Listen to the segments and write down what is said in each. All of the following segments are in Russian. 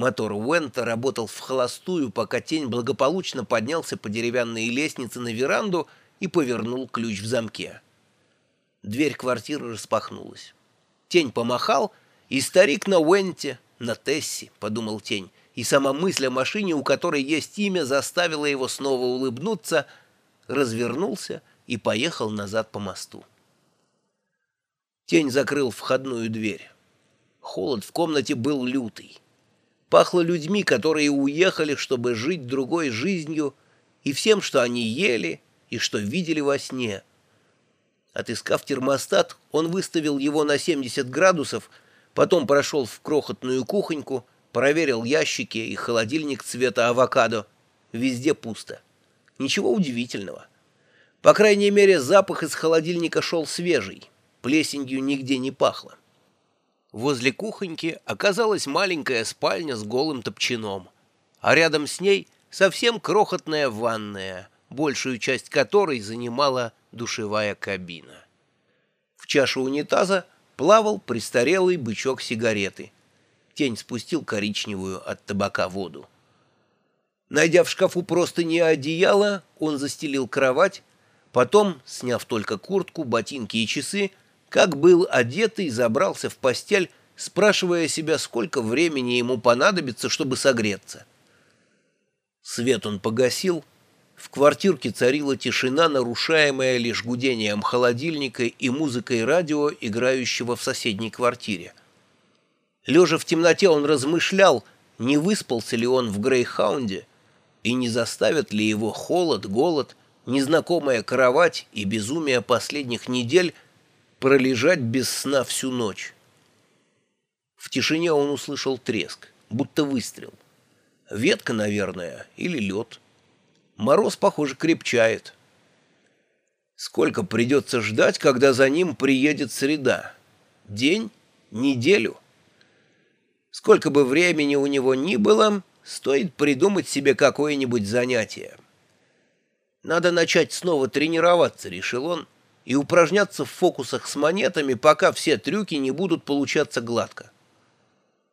Мотор Уэнта работал в холостую, пока тень благополучно поднялся по деревянной лестнице на веранду и повернул ключ в замке. Дверь квартиры распахнулась. Тень помахал, и старик на Уэнте, на Тесси, подумал тень, и сама мысль о машине, у которой есть имя, заставила его снова улыбнуться, развернулся и поехал назад по мосту. Тень закрыл входную дверь. Холод в комнате был лютый. Пахло людьми, которые уехали, чтобы жить другой жизнью, и всем, что они ели и что видели во сне. Отыскав термостат, он выставил его на 70 градусов, потом прошел в крохотную кухоньку, проверил ящики и холодильник цвета авокадо. Везде пусто. Ничего удивительного. По крайней мере, запах из холодильника шел свежий. Плесенью нигде не пахло. Возле кухоньки оказалась маленькая спальня с голым топчаном, а рядом с ней совсем крохотная ванная, большую часть которой занимала душевая кабина. В чашу унитаза плавал престарелый бычок сигареты. Тень спустил коричневую от табака воду. Найдя в шкафу просто не одеяло, он застелил кровать, потом, сняв только куртку, ботинки и часы, как был одетый, забрался в постель, спрашивая себя, сколько времени ему понадобится, чтобы согреться. Свет он погасил. В квартирке царила тишина, нарушаемая лишь гудением холодильника и музыкой радио, играющего в соседней квартире. Лежа в темноте, он размышлял, не выспался ли он в Грейхаунде, и не заставят ли его холод, голод, незнакомая кровать и безумие последних недель пролежать без сна всю ночь. В тишине он услышал треск, будто выстрел. Ветка, наверное, или лед. Мороз, похоже, крепчает. Сколько придется ждать, когда за ним приедет среда? День? Неделю? Сколько бы времени у него ни было, стоит придумать себе какое-нибудь занятие. Надо начать снова тренироваться, решил он, — и упражняться в фокусах с монетами, пока все трюки не будут получаться гладко.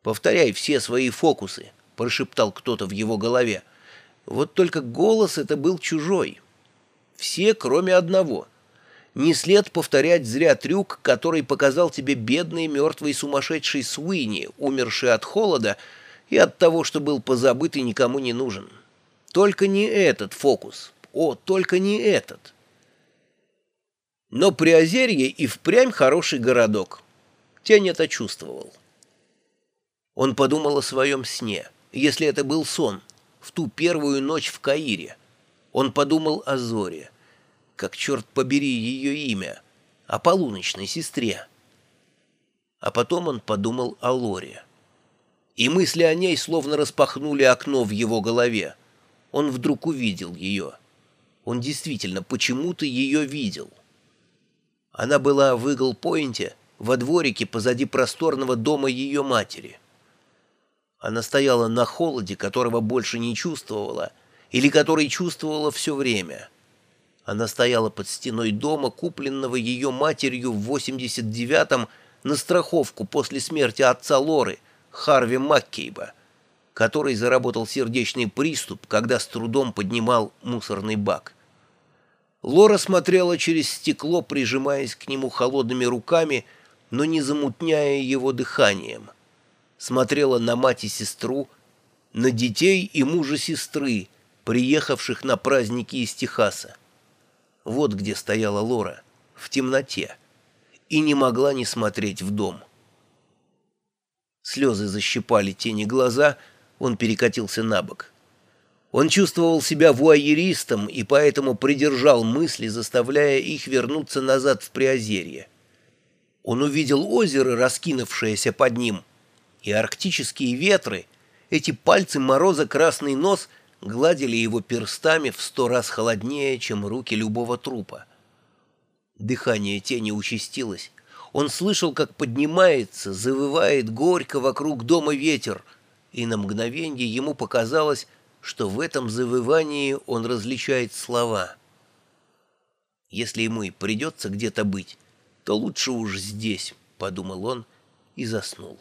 «Повторяй все свои фокусы», — прошептал кто-то в его голове. Вот только голос это был чужой. Все, кроме одного. Не след повторять зря трюк, который показал тебе бедный мертвый сумасшедший Суини, умерший от холода и от того, что был позабыт и никому не нужен. Только не этот фокус. О, только не этот. Но Приозерье и впрямь хороший городок. Тень это чувствовал. Он подумал о своем сне, если это был сон, в ту первую ночь в Каире. Он подумал о Зоре, как, черт побери, ее имя, о полуночной сестре. А потом он подумал о Лоре. И мысли о ней словно распахнули окно в его голове. Он вдруг увидел ее. Он действительно почему-то ее видел. Она была в Игл-Пойнте, во дворике позади просторного дома ее матери. Она стояла на холоде, которого больше не чувствовала, или который чувствовала все время. Она стояла под стеной дома, купленного ее матерью в 89-м на страховку после смерти отца Лоры, Харви Маккейба, который заработал сердечный приступ, когда с трудом поднимал мусорный бак. Лора смотрела через стекло, прижимаясь к нему холодными руками, но не замутняя его дыханием. Смотрела на мать и сестру, на детей и мужа сестры, приехавших на праздники из Техаса. Вот где стояла Лора, в темноте, и не могла не смотреть в дом. Слезы защипали тени глаза, он перекатился на бок. Он чувствовал себя вуайеристом и поэтому придержал мысли, заставляя их вернуться назад в Приозерье. Он увидел озеро, раскинувшееся под ним, и арктические ветры, эти пальцы мороза красный нос, гладили его перстами в сто раз холоднее, чем руки любого трупа. Дыхание тени участилось. Он слышал, как поднимается, завывает горько вокруг дома ветер, и на мгновение ему показалось, что в этом завывании он различает слова. Если ему и придется где-то быть, то лучше уж здесь, — подумал он и заснул.